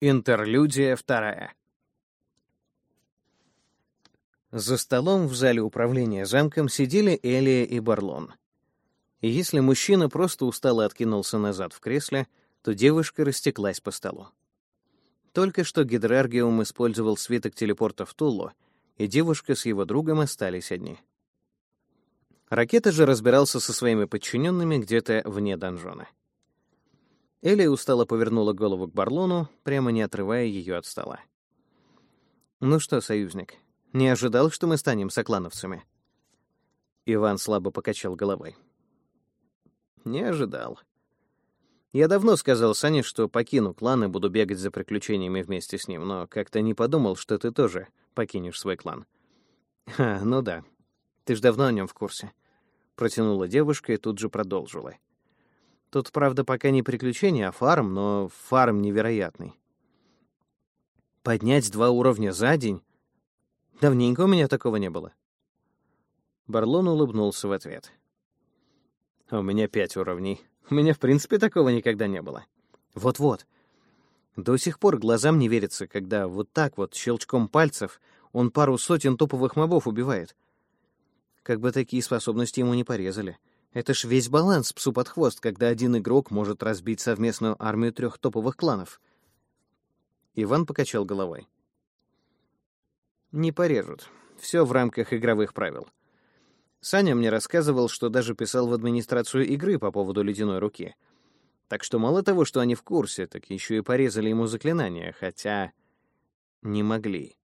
Интерлюдия вторая. За столом в зале управления замком сидели Элия и Барлон. И если мужчина просто устало откинулся назад в кресле, то девушка растеклась по столу. Только что Гидраргиум использовал свиток телепорта в Тулу, и девушка с его другом остались одни. Ракета же разбирался со своими подчиненными где-то вне донжона. Элли устало повернула голову к Барлону, прямо не отрывая ее от стола. «Ну что, союзник, не ожидал, что мы станем соклановцами?» Иван слабо покачал головой. «Не ожидал. Я давно сказал Сане, что покину клан и буду бегать за приключениями вместе с ним, но как-то не подумал, что ты тоже покинешь свой клан». «А, ну да. Ты ж давно о нем в курсе». Протянула девушка и тут же продолжила. Тут, правда, пока не приключение, а фарм, но фарм невероятный. Поднять два уровня за день? Давненько у меня такого не было. Барлон улыбнулся в ответ. «У меня пять уровней. У меня, в принципе, такого никогда не было. Вот-вот. До сих пор глазам не верится, когда вот так вот, щелчком пальцев, он пару сотен топовых мобов убивает. Как бы такие способности ему не порезали. Это ж весь баланс псу под хвост, когда один игрок может разбить совместную армию трех топовых кланов. Иван покачал головой. Не порежут. Все в рамках игровых правил. Саня мне рассказывал, что даже писал в администрацию игры по поводу ледяной руки. Так что мало того, что они в курсе, так еще и порезали ему заклинания, хотя не могли.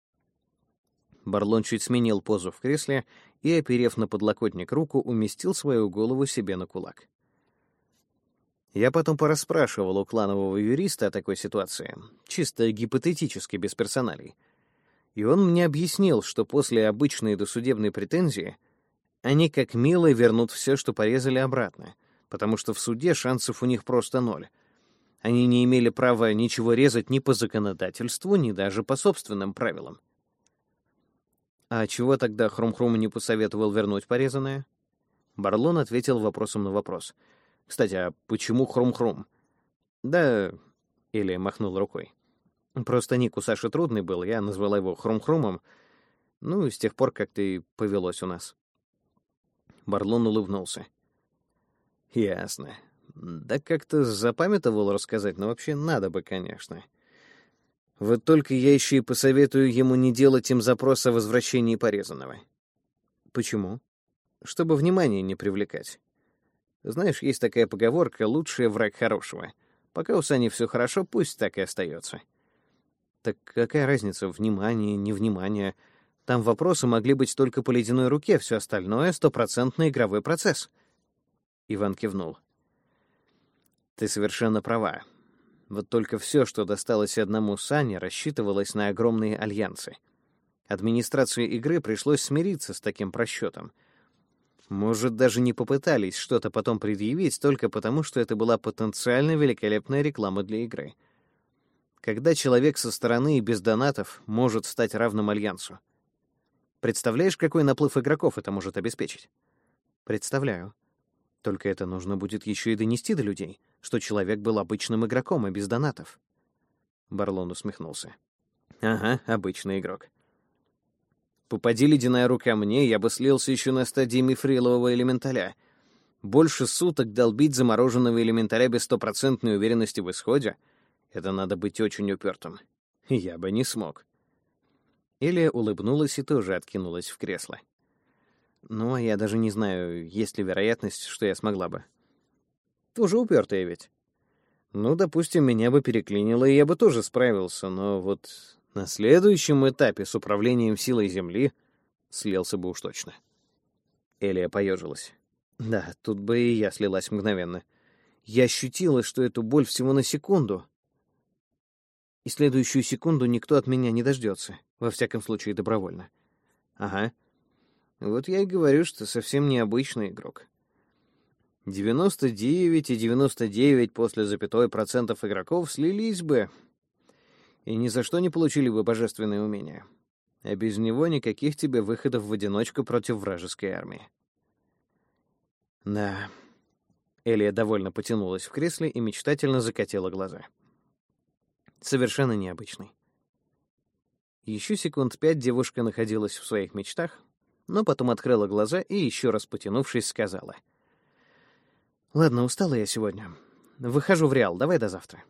Барлон чуть сменил позу в кресле и, оперев на подлокотник руку, уместил свою голову себе на кулак. Я потом порасспрашивал у кланового юриста о такой ситуации, чисто гипотетически, без персоналей. И он мне объяснил, что после обычной досудебной претензии они как мило вернут все, что порезали обратно, потому что в суде шансов у них просто ноль. Они не имели права ничего резать ни по законодательству, ни даже по собственным правилам. А чего тогда Хрум-Хрум не посоветовал вернуть порезанное? Барлон ответил вопросом на вопрос. Кстати, а почему Хрум-Хрум? Да, или махнул рукой. Просто ник у Саши трудный был, я назвала его Хрум-Хрумом. Ну, с тех пор как-то и повелось у нас. Барлон улыбнулся. Ясно. Да как-то запамятовал рассказать, но вообще надо бы, конечно. Вот только я еще и посоветую ему не делать им запрос о возвращении порезанного. Почему? Чтобы внимание не привлекать. Знаешь, есть такая поговорка «лучший враг хорошего». Пока у Сани все хорошо, пусть так и остается. Так какая разница, внимание, невнимание? Там вопросы могли быть только по ледяной руке, все остальное — стопроцентный игровой процесс. Иван кивнул. Ты совершенно права. Вот только все, что досталось одному Сане, рассчитывалось на огромные альянсы. Администрации игры пришлось смириться с таким просчетом. Может, даже не попытались что-то потом предъявить только потому, что это была потенциально великолепная реклама для игры. Когда человек со стороны и без донатов может стать равным альянсу. Представляешь, какой наплыв игроков это может обеспечить? Представляю. Только это нужно будет еще и донести до людей, что человек был обычным игроком и без донатов. Барлон усмехнулся. Ага, обычный игрок. Попади ледяная рука мне, я бы слился еще на стадии мифрилового элементаля. Больше суток долбить замороженного элементаля без стопроцентной уверенности в исходе — это надо быть очень упертым. Я бы не смог. Илья улыбнулась и тоже откинулась в кресло. Ну, а я даже не знаю, есть ли вероятность, что я смогла бы. Тоже упертая ведь. Ну, допустим, меня бы переклинило, и я бы тоже справился, но вот на следующем этапе с управлением силой Земли слился бы уж точно. Элия поежилась. Да, тут бы и я слилась мгновенно. Я ощутила, что эту боль всего на секунду. И следующую секунду никто от меня не дождется, во всяком случае добровольно. Ага. Вот я и говорю, что совсем необычный игрок. 99 и 99 после запятой процентов игроков слились бы и ни за что не получили бы божественные умения. А без него никаких тебе выходов в одиночку против вражеской армии. Да. Элия довольно потянулась в кресле и мечтательно закатила глаза. Совершенно необычный. Еще секунд пять девушка находилась в своих мечтах, но потом открыла глаза и, еще раз потянувшись, сказала. «Ладно, устала я сегодня. Выхожу в Реал, давай до завтра».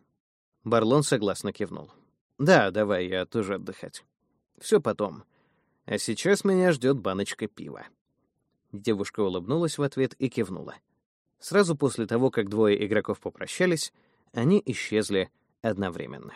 Барлон согласно кивнул. «Да, давай, я тоже отдыхать. Все потом. А сейчас меня ждет баночка пива». Девушка улыбнулась в ответ и кивнула. Сразу после того, как двое игроков попрощались, они исчезли одновременно.